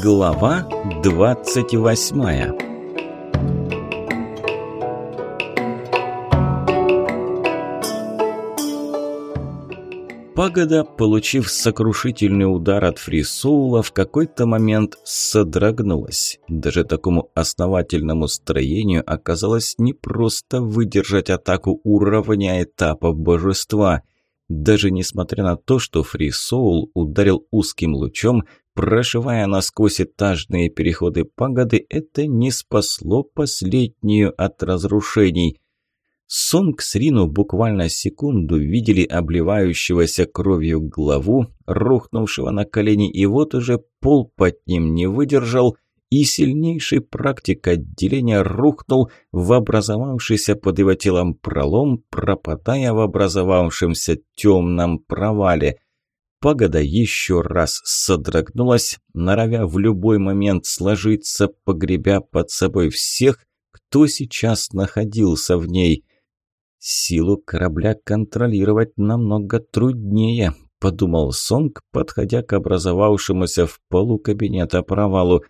Глава 28 Пагода, получив сокрушительный удар от Фрисоула, в какой-то момент содрогнулась. Даже такому основательному строению оказалось непросто выдержать атаку уровня этапа божества – даже несмотря на то, что Фри Соул ударил узким лучом, Прошивая насквозь этажные переходы пагоды, это не спасло последнюю от разрушений. Сонг с Рину буквально секунду видели обливающегося кровью главу, рухнувшего на колени, и вот уже пол под ним не выдержал, и сильнейший практик отделения рухнул в образовавшийся под его телом пролом, пропадая в образовавшемся темном провале – еще раз содрогнулась, норовя в любой момент сложиться, погребя под собой всех, кто сейчас находился в ней. «Силу корабля контролировать намного труднее», – подумал Сонг, подходя к образовавшемуся в полу кабинета провалу.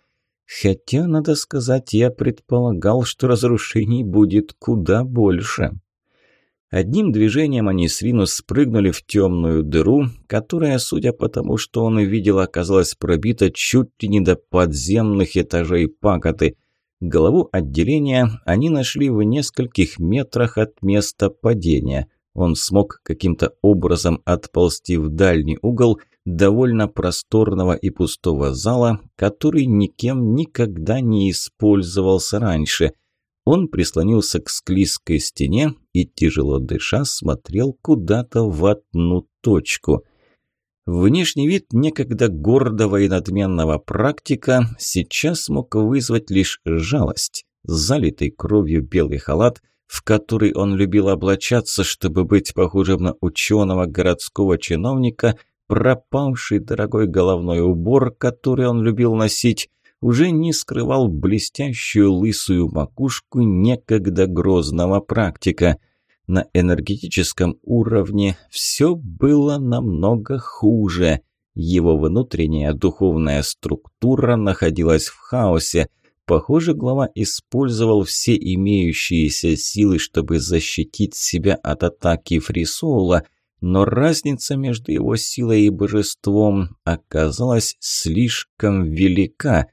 «Хотя, надо сказать, я предполагал, что разрушений будет куда больше». Одним движением они с Ринус спрыгнули в темную дыру, которая, судя по тому, что он увидел, оказалась пробита чуть ли не до подземных этажей пакоты. Голову отделения они нашли в нескольких метрах от места падения. Он смог каким-то образом отползти в дальний угол довольно просторного и пустого зала, который никем никогда не использовался раньше – он прислонился к склизкой стене и, тяжело дыша, смотрел куда-то в одну точку. Внешний вид некогда гордого и надменного практика сейчас мог вызвать лишь жалость. Залитый кровью белый халат, в который он любил облачаться, чтобы быть похожим на ученого городского чиновника, пропавший дорогой головной убор, который он любил носить – уже не скрывал блестящую лысую макушку некогда грозного практика. На энергетическом уровне все было намного хуже. Его внутренняя духовная структура находилась в хаосе. Похоже, глава использовал все имеющиеся силы, чтобы защитить себя от атаки Фрисоула, но разница между его силой и божеством оказалась слишком велика,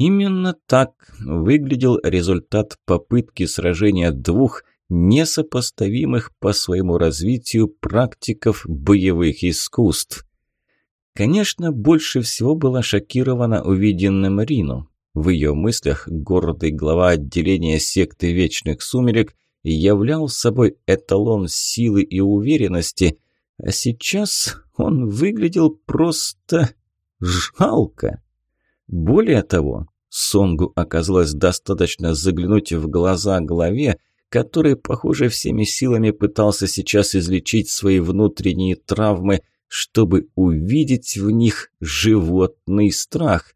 Именно так выглядел результат попытки сражения двух несопоставимых по своему развитию практиков боевых искусств. Конечно, больше всего была шокирована увиденным Рину. В ее мыслях гордый глава отделения секты Вечных Сумерек являл собой эталон силы и уверенности, а сейчас он выглядел просто жалко. Более того, Сонгу оказалось достаточно заглянуть в глаза главе, который, похоже, всеми силами пытался сейчас излечить свои внутренние травмы, чтобы увидеть в них животный страх.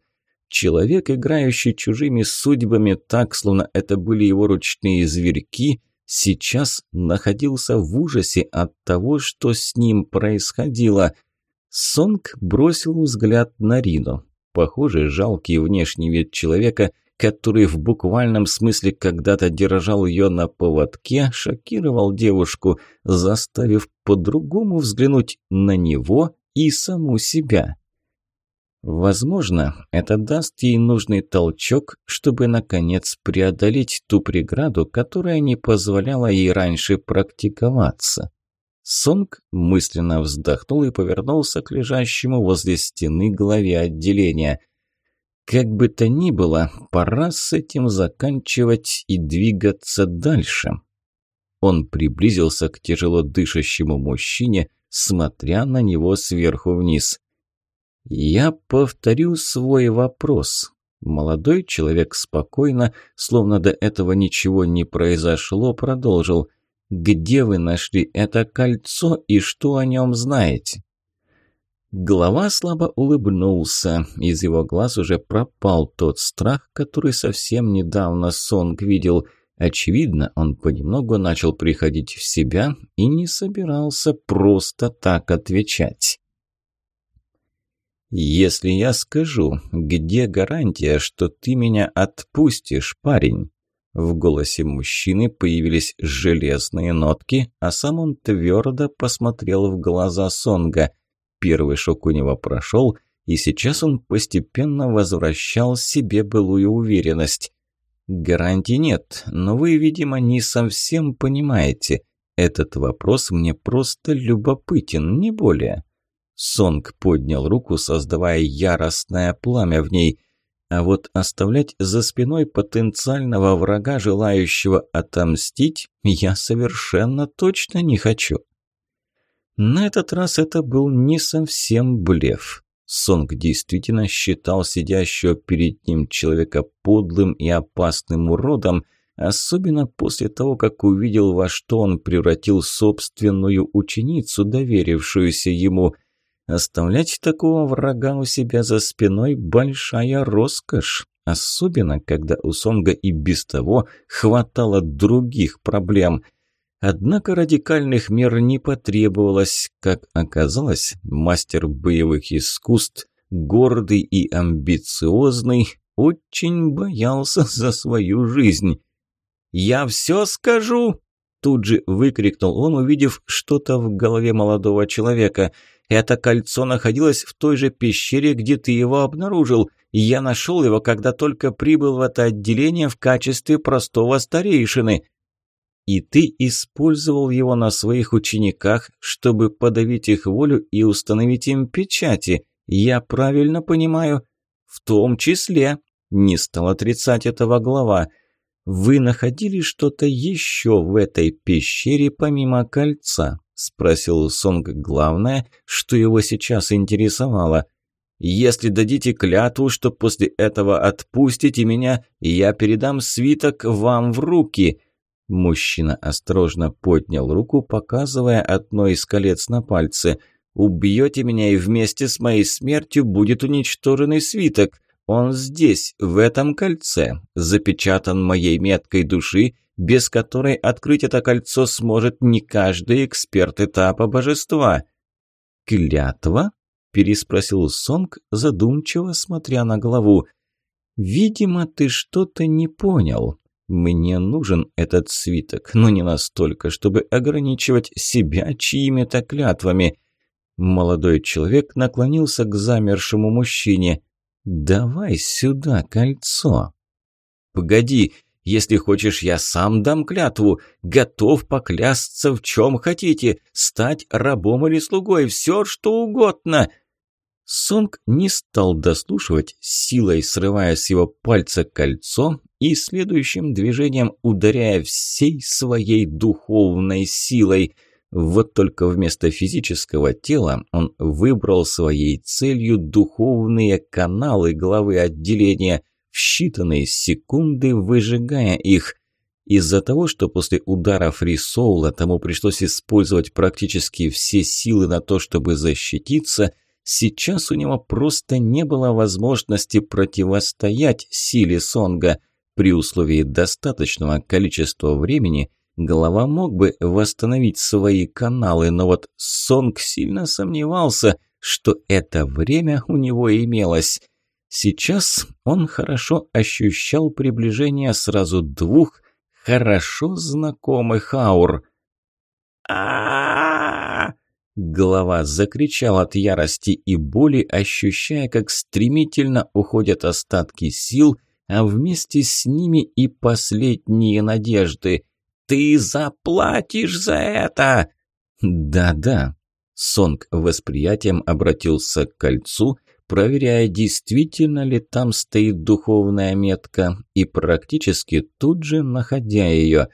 Человек, играющий чужими судьбами так, словно это были его ручные зверьки, сейчас находился в ужасе от того, что с ним происходило. Сонг бросил взгляд на Рину. Похоже, жалкий внешний вид человека, который в буквальном смысле когда-то держал ее на поводке, шокировал девушку, заставив по-другому взглянуть на него и саму себя. Возможно, это даст ей нужный толчок, чтобы, наконец, преодолеть ту преграду, которая не позволяла ей раньше практиковаться. Сонг мысленно вздохнул и повернулся к лежащему возле стены главе отделения. «Как бы то ни было, пора с этим заканчивать и двигаться дальше». Он приблизился к тяжело дышащему мужчине, смотря на него сверху вниз. «Я повторю свой вопрос», Молодой человек спокойно, словно до этого ничего не произошло, продолжил. Где вы нашли это кольцо и что о нем знаете?» Глава слабо улыбнулся. Из его глаз уже пропал тот страх, который совсем недавно Сонг видел. Очевидно, он понемногу начал приходить в себя и не собирался просто так отвечать. «Если я скажу, где гарантия, что ты меня отпустишь, парень?» В голосе мужчины появились железные нотки, а сам он твердо посмотрел в глаза Сонга. Первый шок у него прошел, и сейчас он постепенно возвращал себе былую уверенность. «Гарантий нет, но вы, видимо, не совсем понимаете. Этот вопрос мне просто любопытен, не более». Сонг поднял руку, создавая яростное пламя в ней – а вот оставлять за спиной потенциального врага, желающего отомстить, я совершенно точно не хочу. На этот раз это был не совсем блеф. Сонг действительно считал сидящего перед ним человека подлым и опасным уродом, особенно после того, как увидел, во что он превратил собственную ученицу, доверившуюся ему – Оставлять такого врага у себя за спиной – большая роскошь, особенно когда у Сонга и без того хватало других проблем. Однако радикальных мер не потребовалось. Как оказалось, мастер боевых искусств, гордый и амбициозный, очень боялся за свою жизнь. «Я все скажу!» – тут же выкрикнул он, увидев что-то в голове молодого человека – это кольцо находилось в той же пещере, где ты его обнаружил. и Я нашел его, когда только прибыл в это отделение в качестве простого старейшины. И ты использовал его на своих учениках, чтобы подавить их волю и установить им печати. Я правильно понимаю? В том числе, не стал отрицать этого глава, вы находили что-то еще в этой пещере помимо кольца? – спросил Сонг главное, что его сейчас интересовало. «Если дадите клятву, что после этого отпустите меня, я передам свиток вам в руки». Мужчина осторожно поднял руку, показывая одно из колец на пальце. «Убьете меня, и вместе с моей смертью будет уничтожен и свиток. Он здесь, в этом кольце, запечатан моей меткой души без которой открыть это кольцо сможет не каждый эксперт этапа божества. «Клятва?» – переспросил Сонг, задумчиво смотря на главу. «Видимо, ты что-то не понял. Мне нужен этот свиток, но не настолько, чтобы ограничивать себя чьими-то клятвами». Молодой человек наклонился к замершему мужчине. «Давай сюда кольцо». «Погоди, если хочешь, я сам дам клятву. Готов поклясться в чем хотите. Стать рабом или слугой, все что угодно». Сонг не стал дослушивать, силой срывая с его пальца кольцо и следующим движением ударяя всей своей духовной силой. Вот только вместо физического тела он выбрал своей целью духовные каналы главы отделения – в считанные секунды, выжигая их. Из-за того, что после удара Фрисоула тому пришлось использовать практически все силы на то, чтобы защититься, сейчас у него просто не было возможности противостоять силе Сонга. При условии достаточного количества времени – Голова мог бы восстановить свои каналы, но вот Сонг сильно сомневался, что это время у него имелось. Сейчас он хорошо ощущал приближение сразу двух хорошо знакомых аур. а Голова закричала от ярости и боли, ощущая, как стремительно уходят остатки сил, а вместе с ними и последние надежды. «Ты заплатишь за это!» «Да-да!» Сонг восприятием обратился к кольцу – проверяя, действительно ли там стоит духовная метка, и практически тут же находя ее.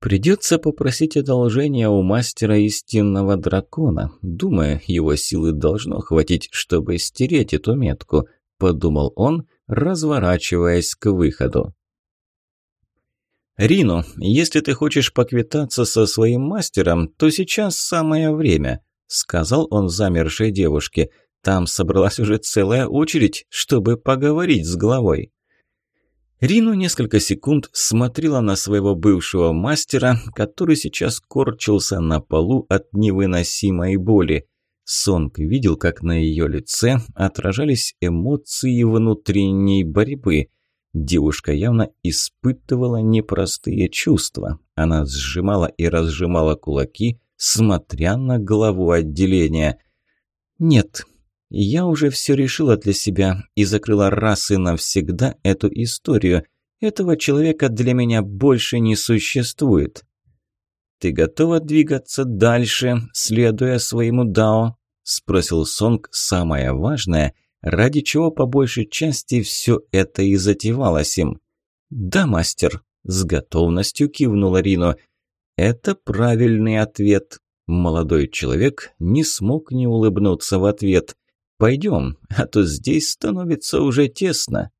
Придется попросить одолжения у мастера истинного дракона. Думаю, его силы должно хватить, чтобы стереть эту метку, подумал он, разворачиваясь к выходу. «Рину, если ты хочешь поквитаться со своим мастером, то сейчас самое время», – сказал он замершей девушке – там собралась уже целая очередь, чтобы поговорить с главой. Рину несколько секунд смотрела на своего бывшего мастера, который сейчас корчился на полу от невыносимой боли. Сонг видел, как на ее лице отражались эмоции внутренней борьбы. Девушка явно испытывала непростые чувства. Она сжимала и разжимала кулаки, смотря на главу отделения. «Нет, я уже все решила для себя и закрыла раз и навсегда эту историю. Этого человека для меня больше не существует. Ты готова двигаться дальше, следуя своему Дао? Спросил Сонг самое важное, ради чего по большей части все это и затевалось им. Да, мастер, с готовностью кивнула Рину. Это правильный ответ. Молодой человек не смог не улыбнуться в ответ – пойдем, а то здесь становится уже тесно».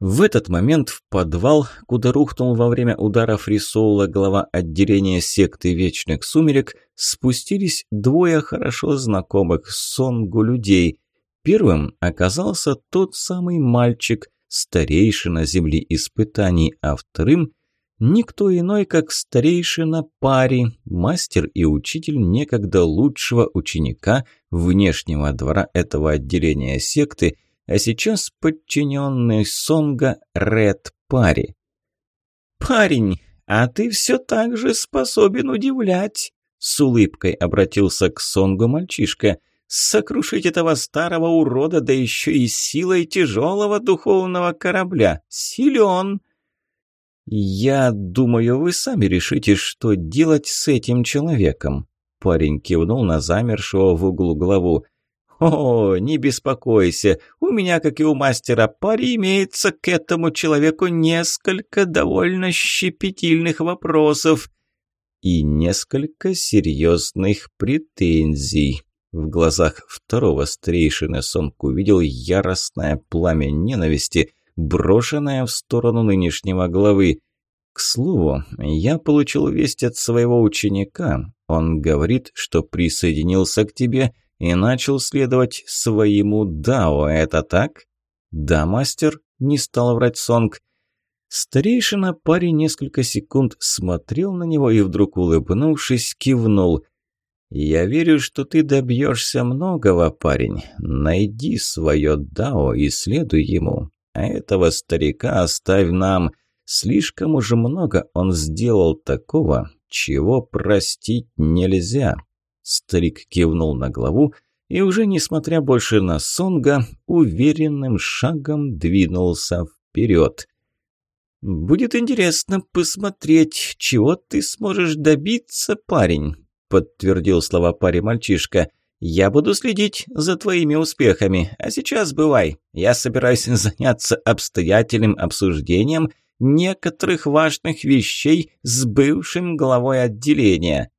В этот момент в подвал, куда рухнул во время удара Фрисоула глава отделения секты Вечных Сумерек, спустились двое хорошо знакомых Сонгу людей. Первым оказался тот самый мальчик, старейшина земли испытаний, а вторым Никто иной, как старейшина пари, мастер и учитель некогда лучшего ученика внешнего двора этого отделения секты, а сейчас подчиненный Сонга Ред Пари. «Парень, а ты все так же способен удивлять!» С улыбкой обратился к Сонгу мальчишка. «Сокрушить этого старого урода, да еще и силой тяжелого духовного корабля! Силен!» «Я думаю, вы сами решите, что делать с этим человеком», – парень кивнул на замершего в углу главу. «О, не беспокойся, у меня, как и у мастера пари, имеется к этому человеку несколько довольно щепетильных вопросов и несколько серьезных претензий». В глазах второго стрейшина Сонг увидел яростное пламя ненависти, брошенная в сторону нынешнего главы. К слову, я получил весть от своего ученика. Он говорит, что присоединился к тебе и начал следовать своему Дао. Это так? Да, мастер, не стал врать Сонг. Старейшина паре несколько секунд смотрел на него и вдруг, улыбнувшись, кивнул. «Я верю, что ты добьешься многого, парень. Найди свое Дао и следуй ему а этого старика оставь нам. Слишком уже много он сделал такого, чего простить нельзя». Старик кивнул на главу и уже, несмотря больше на Сонга, уверенным шагом двинулся вперед. «Будет интересно посмотреть, чего ты сможешь добиться, парень», — подтвердил слова паре мальчишка — я буду следить за твоими успехами, а сейчас бывай. Я собираюсь заняться обстоятельным обсуждением некоторых важных вещей с бывшим главой отделения».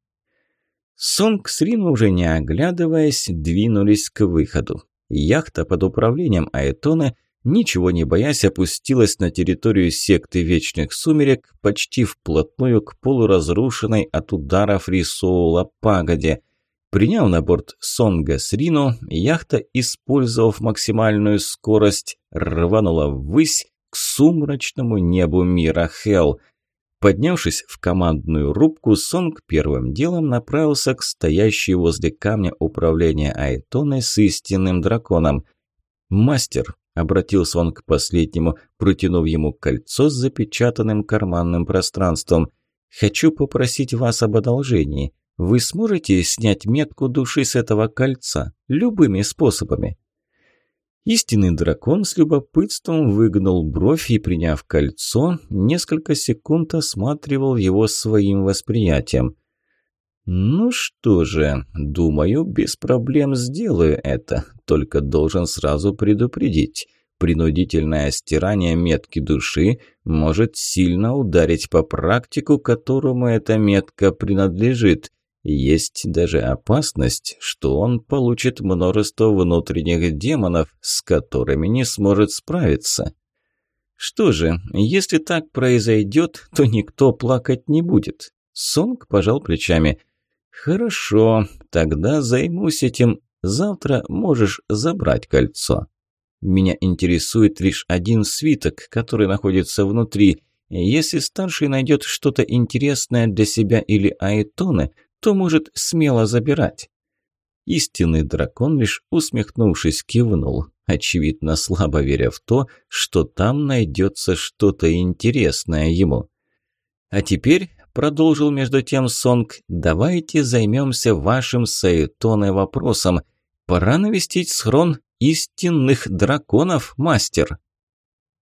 Сонг с Рин уже не оглядываясь, двинулись к выходу. Яхта под управлением Айтона, ничего не боясь, опустилась на территорию секты Вечных Сумерек почти вплотную к полуразрушенной от ударов Рисоула пагоде – Приняв на борт Сонга Срину, яхта, использовав максимальную скорость, рванула ввысь к сумрачному небу мира Хелл. Поднявшись в командную рубку, Сонг первым делом направился к стоящей возле камня управления Айтоной с истинным драконом. «Мастер», – обратился он к последнему, протянув ему кольцо с запечатанным карманным пространством, – «хочу попросить вас об одолжении. Вы сможете снять метку души с этого кольца любыми способами?» Истинный дракон с любопытством выгнул бровь и, приняв кольцо, несколько секунд осматривал его своим восприятием. «Ну что же, думаю, без проблем сделаю это, только должен сразу предупредить. Принудительное стирание метки души может сильно ударить по практику, которому эта метка принадлежит. Есть даже опасность, что он получит множество внутренних демонов, с которыми не сможет справиться. Что же, если так произойдет, то никто плакать не будет. Сонг пожал плечами. Хорошо, тогда займусь этим. Завтра можешь забрать кольцо. Меня интересует лишь один свиток, который находится внутри. Если старший найдет что-то интересное для себя или Айтона – то может смело забирать?» Истинный дракон лишь усмехнувшись кивнул, очевидно слабо веря в то, что там найдется что-то интересное ему. «А теперь», – продолжил между тем Сонг, – «давайте займемся вашим Саэтоне вопросом. Пора навестить схрон истинных драконов, мастер».